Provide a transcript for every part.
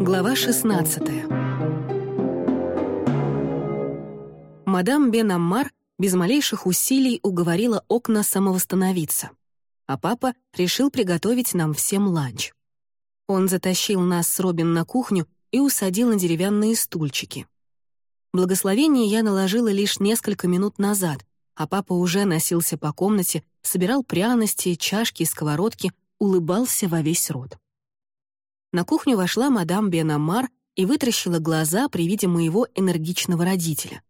Глава 16 Мадам Бен Аммар без малейших усилий уговорила окна самовосстановиться, а папа решил приготовить нам всем ланч. Он затащил нас с Робин на кухню и усадил на деревянные стульчики. Благословение я наложила лишь несколько минут назад, а папа уже носился по комнате, собирал пряности, чашки и сковородки, улыбался во весь рот. На кухню вошла мадам Бенамар и вытращила глаза при виде моего энергичного родителя.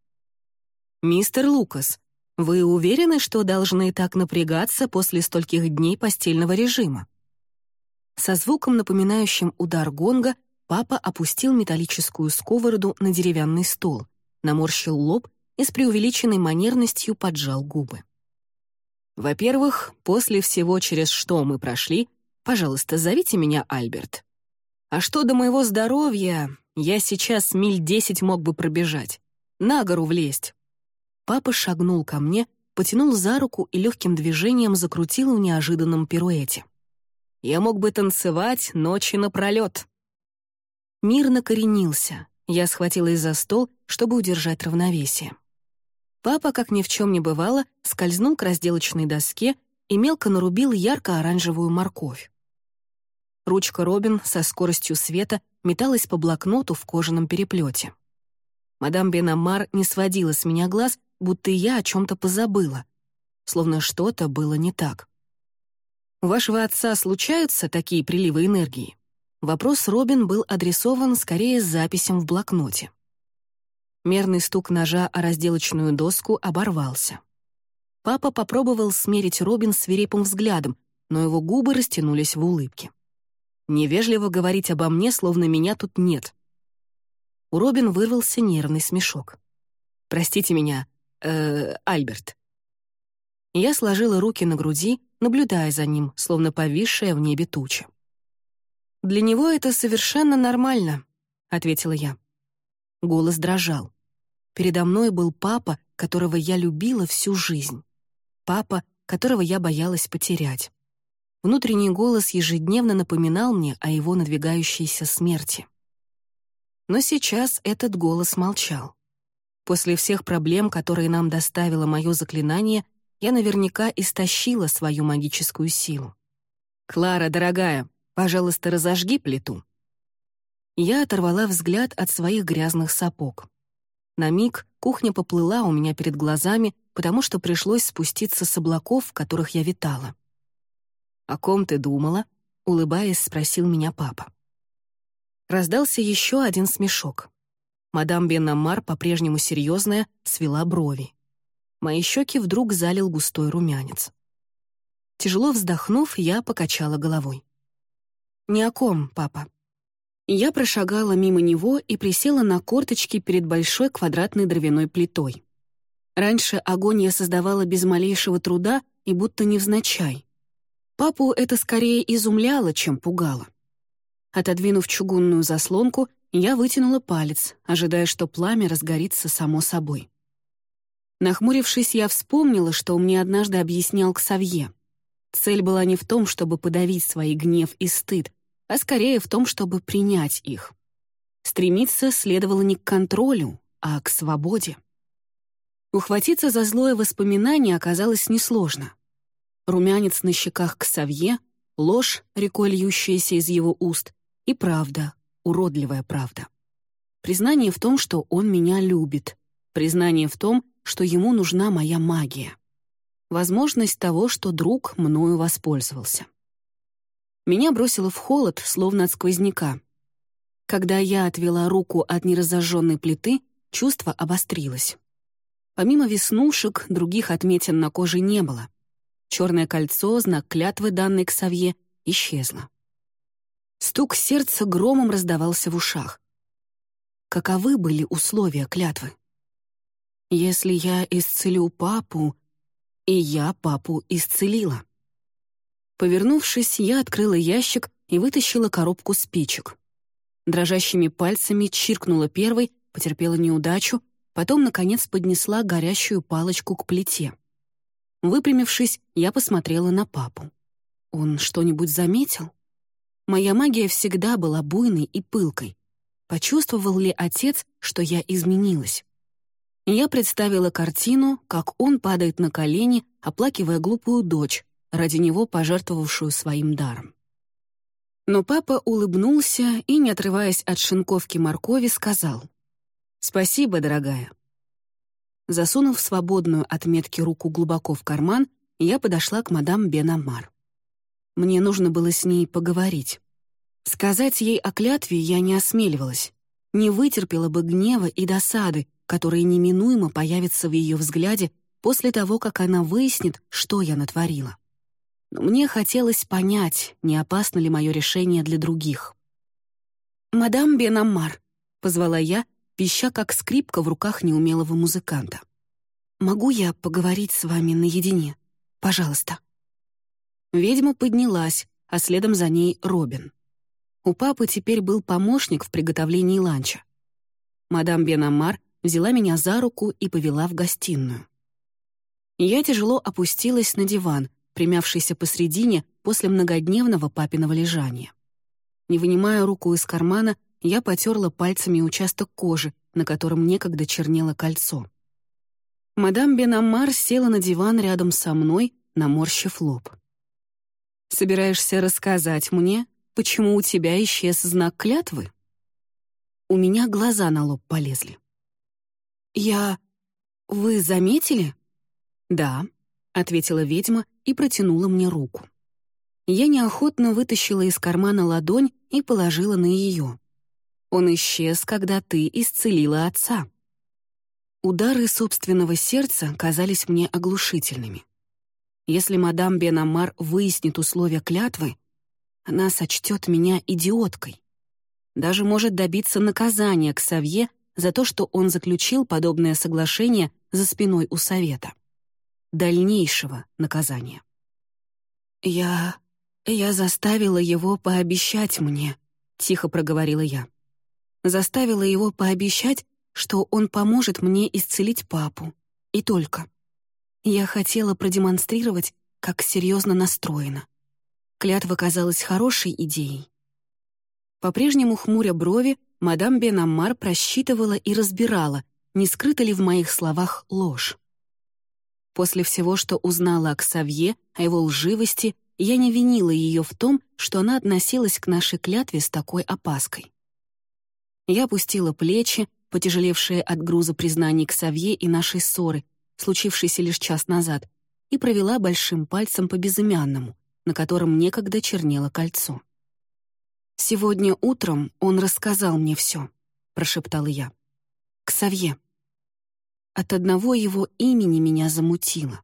«Мистер Лукас, вы уверены, что должны так напрягаться после стольких дней постельного режима?» Со звуком, напоминающим удар гонга, папа опустил металлическую сковороду на деревянный стол, наморщил лоб и с преувеличенной манерностью поджал губы. «Во-первых, после всего, через что мы прошли, пожалуйста, зовите меня Альберт. А что до моего здоровья, я сейчас миль десять мог бы пробежать. На гору влезть. Папа шагнул ко мне, потянул за руку и легким движением закрутил в неожиданном пируэте. Я мог бы танцевать ночи напролет. Мир накоренился. Я схватилась за стол, чтобы удержать равновесие. Папа, как ни в чем не бывало, скользнул к разделочной доске и мелко нарубил ярко-оранжевую морковь. Ручка Робин со скоростью света металась по блокноту в кожаном переплете. Мадам Бенамар не сводила с меня глаз, будто я о чем-то позабыла, словно что-то было не так. «У вашего отца случаются такие приливы энергии?» Вопрос Робин был адресован скорее записям в блокноте. Мерный стук ножа о разделочную доску оборвался. Папа попробовал смерить Робин свирепым взглядом, но его губы растянулись в улыбке. Невежливо говорить обо мне, словно меня тут нет. У Робин вырвался нервный смешок. «Простите меня, э, Альберт». Я сложила руки на груди, наблюдая за ним, словно повисшая в небе туча. «Для него это совершенно нормально», — ответила я. Голос дрожал. Передо мной был папа, которого я любила всю жизнь. Папа, которого я боялась потерять. Внутренний голос ежедневно напоминал мне о его надвигающейся смерти. Но сейчас этот голос молчал. После всех проблем, которые нам доставило мое заклинание, я наверняка истощила свою магическую силу. «Клара, дорогая, пожалуйста, разожги плиту». Я оторвала взгляд от своих грязных сапог. На миг кухня поплыла у меня перед глазами, потому что пришлось спуститься с облаков, в которых я витала. «О ком ты думала?» — улыбаясь, спросил меня папа. Раздался еще один смешок. Мадам Беннамар, по-прежнему серьезная, свела брови. Мои щеки вдруг залил густой румянец. Тяжело вздохнув, я покачала головой. «Ни о ком, папа». Я прошагала мимо него и присела на корточки перед большой квадратной дровяной плитой. Раньше огонь я создавала без малейшего труда и будто невзначай. Папу это скорее изумляло, чем пугало. Отодвинув чугунную заслонку, я вытянула палец, ожидая, что пламя разгорится само собой. Нахмурившись, я вспомнила, что мне однажды объяснял Ксавье. Цель была не в том, чтобы подавить свои гнев и стыд, а скорее в том, чтобы принять их. Стремиться следовало не к контролю, а к свободе. Ухватиться за злое воспоминание оказалось несложно румянец на щеках Ксавье, ложь, рекой льющаяся из его уст, и правда, уродливая правда. Признание в том, что он меня любит, признание в том, что ему нужна моя магия. Возможность того, что друг мною воспользовался. Меня бросило в холод, словно от сквозняка. Когда я отвела руку от неразожженной плиты, чувство обострилось. Помимо веснушек, других отметин на коже не было — Черное кольцо, знак клятвы, данной к Савье, исчезло. Стук сердца громом раздавался в ушах. Каковы были условия клятвы? Если я исцелю папу, и я папу исцелила. Повернувшись, я открыла ящик и вытащила коробку спичек. Дрожащими пальцами чиркнула первой, потерпела неудачу, потом, наконец, поднесла горящую палочку к плите. Выпрямившись, я посмотрела на папу. Он что-нибудь заметил? Моя магия всегда была буйной и пылкой, почувствовал ли отец, что я изменилась. Я представила картину, как он падает на колени, оплакивая глупую дочь, ради него пожертвовавшую своим даром. Но папа улыбнулся и, не отрываясь от шинковки моркови, сказал «Спасибо, дорогая». Засунув свободную от метки руку глубоко в карман, я подошла к мадам Бенамар. Мне нужно было с ней поговорить. Сказать ей о клятве я не осмеливалась, не вытерпела бы гнева и досады, которые неминуемо появятся в ее взгляде после того, как она выяснит, что я натворила. Но мне хотелось понять, не опасно ли мое решение для других. «Мадам Бенаммар», — позвала я, пища как скрипка в руках неумелого музыканта. «Могу я поговорить с вами наедине? Пожалуйста». Ведьма поднялась, а следом за ней Робин. У папы теперь был помощник в приготовлении ланча. Мадам Бенаммар взяла меня за руку и повела в гостиную. Я тяжело опустилась на диван, примявшийся посредине после многодневного папиного лежания. Не вынимая руку из кармана, я потерла пальцами участок кожи, на котором некогда чернело кольцо. Мадам Бенаммар села на диван рядом со мной, наморщив лоб. «Собираешься рассказать мне, почему у тебя исчез знак клятвы?» У меня глаза на лоб полезли. «Я... Вы заметили?» «Да», — ответила ведьма и протянула мне руку. Я неохотно вытащила из кармана ладонь и положила на ее. Он исчез, когда ты исцелила отца. Удары собственного сердца казались мне оглушительными. Если мадам Бенамар выяснит условия клятвы, она сочтет меня идиоткой. Даже может добиться наказания к Савье за то, что он заключил подобное соглашение за спиной у Совета. Дальнейшего наказания. «Я... я заставила его пообещать мне», — тихо проговорила я. «Заставила его пообещать, что он поможет мне исцелить папу. И только. Я хотела продемонстрировать, как серьезно настроена. Клятва казалась хорошей идеей. По-прежнему хмуря брови, мадам Бенаммар просчитывала и разбирала, не скрыта ли в моих словах ложь. После всего, что узнала о Ксавье, о его лживости, я не винила ее в том, что она относилась к нашей клятве с такой опаской. Я опустила плечи, потяжелевшие от груза признаний Ксавье и нашей ссоры, случившейся лишь час назад, и провела большим пальцем по безымянному, на котором некогда чернело кольцо. «Сегодня утром он рассказал мне все», — прошептала я. «Ксавье». От одного его имени меня замутило.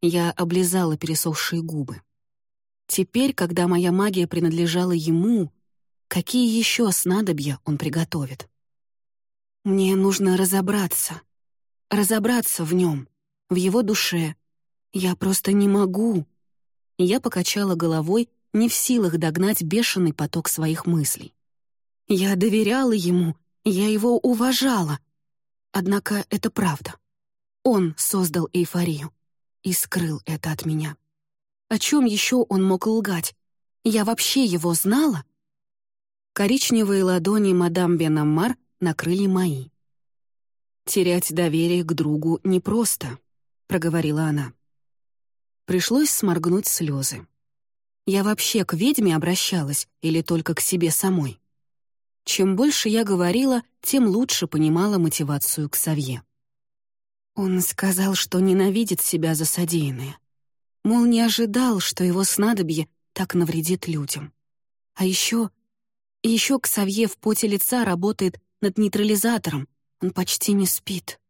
Я облизала пересохшие губы. Теперь, когда моя магия принадлежала ему, какие еще снадобья он приготовит? Мне нужно разобраться. Разобраться в нем, в его душе. Я просто не могу. Я покачала головой, не в силах догнать бешеный поток своих мыслей. Я доверяла ему, я его уважала. Однако это правда. Он создал эйфорию и скрыл это от меня. О чем еще он мог лгать? Я вообще его знала? Коричневые ладони мадам Бенаммар накрыли мои. «Терять доверие к другу непросто», — проговорила она. Пришлось сморгнуть слезы. Я вообще к ведьме обращалась или только к себе самой? Чем больше я говорила, тем лучше понимала мотивацию к Савье. Он сказал, что ненавидит себя за содеянное. Мол, не ожидал, что его снадобье так навредит людям. А еще... Еще Ксавье в поте лица работает над нейтрализатором. Он почти не спит.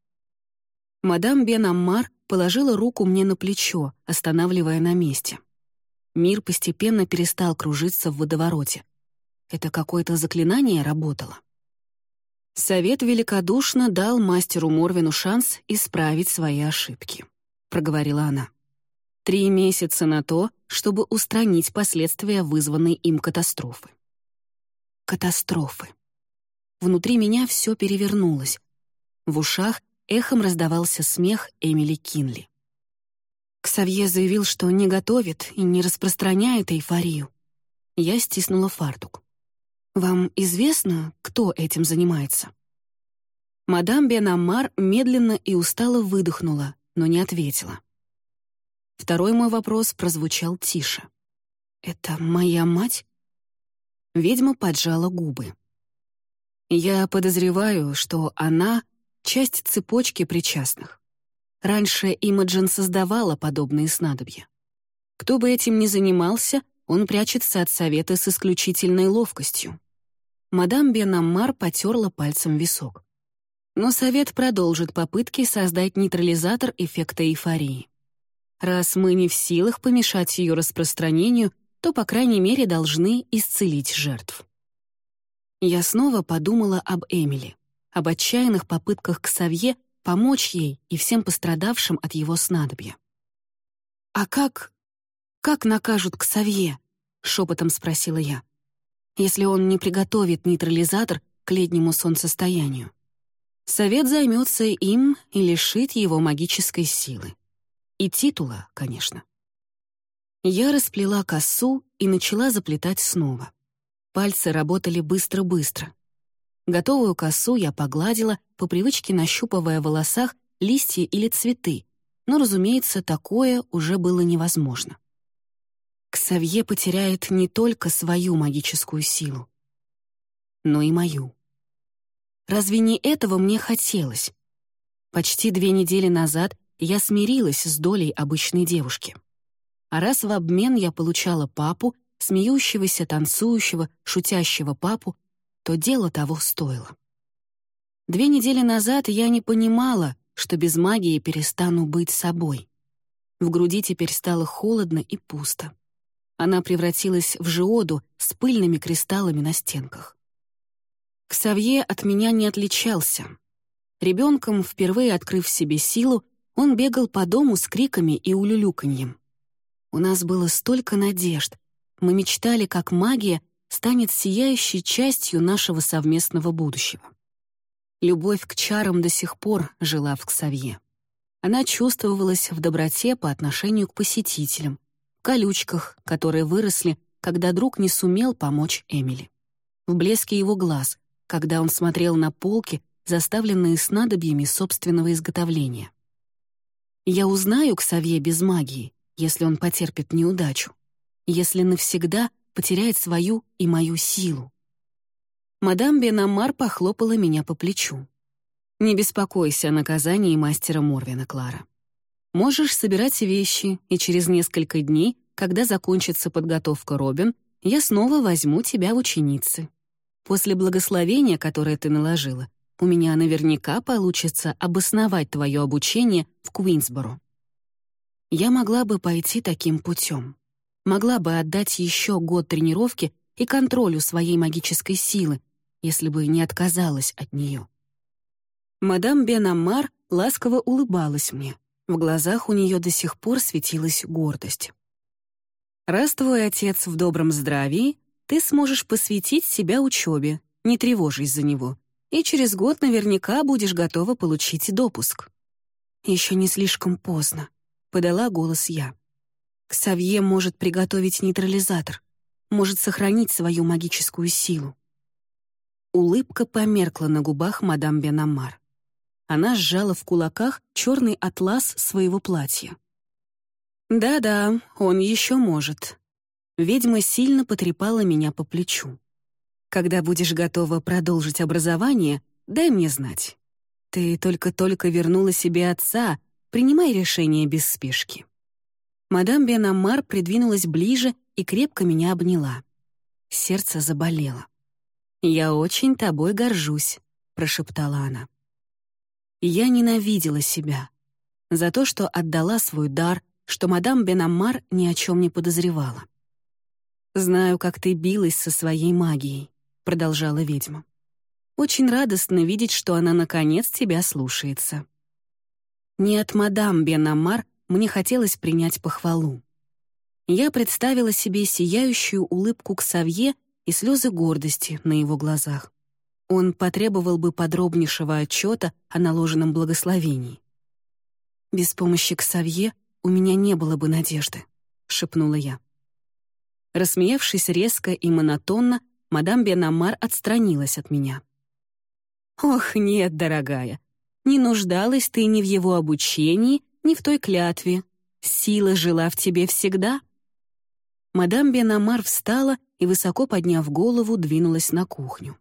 Мадам Бен Аммар положила руку мне на плечо, останавливая на месте. Мир постепенно перестал кружиться в водовороте. Это какое-то заклинание работало. Совет великодушно дал мастеру Морвину шанс исправить свои ошибки, проговорила она. Три месяца на то, чтобы устранить последствия вызванной им катастрофы. Катастрофы. Внутри меня все перевернулось. В ушах эхом раздавался смех Эмили Кинли. Ксавье заявил, что не готовит и не распространяет эйфорию. Я стиснула фартук. «Вам известно, кто этим занимается. Мадам Бенамар медленно и устало выдохнула, но не ответила. Второй мой вопрос прозвучал тише. «Это моя мать?» Ведьма поджала губы. «Я подозреваю, что она — часть цепочки причастных. Раньше Имаджин создавала подобные снадобья. Кто бы этим ни занимался, он прячется от совета с исключительной ловкостью. Мадам Бенаммар потерла пальцем висок. Но совет продолжит попытки создать нейтрализатор эффекта эйфории. Раз мы не в силах помешать ее распространению, то, по крайней мере, должны исцелить жертв. Я снова подумала об Эмили, об отчаянных попытках к Савье помочь ей и всем пострадавшим от его снадобья. «А как... как накажут к Савье?» — шепотом спросила я. «Если он не приготовит нейтрализатор к летнему солнцестоянию. Совет займется им и лишит его магической силы. И титула, конечно. Я расплела косу и начала заплетать снова. Пальцы работали быстро-быстро. Готовую косу я погладила, по привычке нащупывая в волосах листья или цветы, но, разумеется, такое уже было невозможно. Ксавье потеряет не только свою магическую силу, но и мою. Разве не этого мне хотелось? Почти две недели назад я смирилась с долей обычной девушки. А раз в обмен я получала папу, смеющегося, танцующего, шутящего папу, то дело того стоило. Две недели назад я не понимала, что без магии перестану быть собой. В груди теперь стало холодно и пусто. Она превратилась в жиоду с пыльными кристаллами на стенках. Ксавье от меня не отличался. Ребенком, впервые открыв себе силу, он бегал по дому с криками и улюлюканьем. У нас было столько надежд. Мы мечтали, как магия станет сияющей частью нашего совместного будущего. Любовь к чарам до сих пор жила в Ксавье. Она чувствовалась в доброте по отношению к посетителям, в колючках, которые выросли, когда друг не сумел помочь Эмили. В блеске его глаз, когда он смотрел на полки, заставленные снадобьями собственного изготовления. Я узнаю Ксавье без магии, если он потерпит неудачу, если навсегда потеряет свою и мою силу. Мадам Бенамар похлопала меня по плечу. «Не беспокойся о наказании мастера Морвина, Клара. Можешь собирать вещи, и через несколько дней, когда закончится подготовка Робин, я снова возьму тебя в ученицы. После благословения, которое ты наложила, у меня наверняка получится обосновать твое обучение в Куинсборо. Я могла бы пойти таким путем. Могла бы отдать еще год тренировки и контролю своей магической силы, если бы не отказалась от нее. Мадам Бен-Аммар ласково улыбалась мне. В глазах у нее до сих пор светилась гордость. «Раз твой отец в добром здравии, ты сможешь посвятить себя учебе, не тревожись за него и через год наверняка будешь готова получить допуск». «Еще не слишком поздно», — подала голос я. «Ксавье может приготовить нейтрализатор, может сохранить свою магическую силу». Улыбка померкла на губах мадам Бенамар. Она сжала в кулаках черный атлас своего платья. «Да-да, он еще может». Ведьма сильно потрепала меня по плечу. Когда будешь готова продолжить образование, дай мне знать. Ты только-только вернула себе отца, принимай решение без спешки». Мадам Бенамар придвинулась ближе и крепко меня обняла. Сердце заболело. «Я очень тобой горжусь», — прошептала она. Я ненавидела себя за то, что отдала свой дар, что мадам Бенамар ни о чем не подозревала. Знаю, как ты билась со своей магией продолжала ведьма. «Очень радостно видеть, что она, наконец, тебя слушается». Не от мадам Бенамар мне хотелось принять похвалу. Я представила себе сияющую улыбку к Савье и слезы гордости на его глазах. Он потребовал бы подробнейшего отчета о наложенном благословении. «Без помощи Ксавье у меня не было бы надежды», — шепнула я. Рассмеявшись резко и монотонно, мадам Бенамар отстранилась от меня. «Ох, нет, дорогая, не нуждалась ты ни в его обучении, ни в той клятве. Сила жила в тебе всегда». Мадам Бенамар встала и, высоко подняв голову, двинулась на кухню.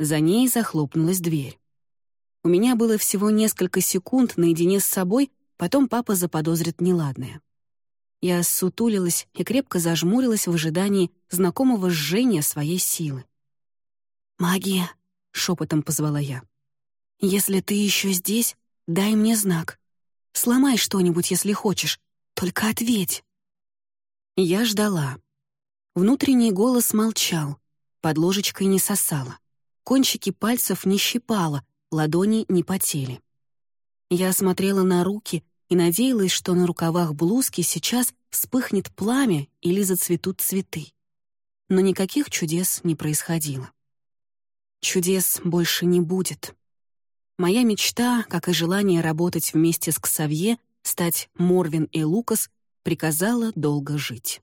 За ней захлопнулась дверь. У меня было всего несколько секунд наедине с собой, потом папа заподозрит неладное. Я сутулилась и крепко зажмурилась в ожидании знакомого жжения своей силы. «Магия!» — шепотом позвала я. «Если ты еще здесь, дай мне знак. Сломай что-нибудь, если хочешь, только ответь». Я ждала. Внутренний голос молчал, под ложечкой не сосала, кончики пальцев не щипала, ладони не потели. Я смотрела на руки и надеялась, что на рукавах блузки сейчас вспыхнет пламя или зацветут цветы. Но никаких чудес не происходило. Чудес больше не будет. Моя мечта, как и желание работать вместе с Ксавье, стать Морвин и Лукас, приказала долго жить.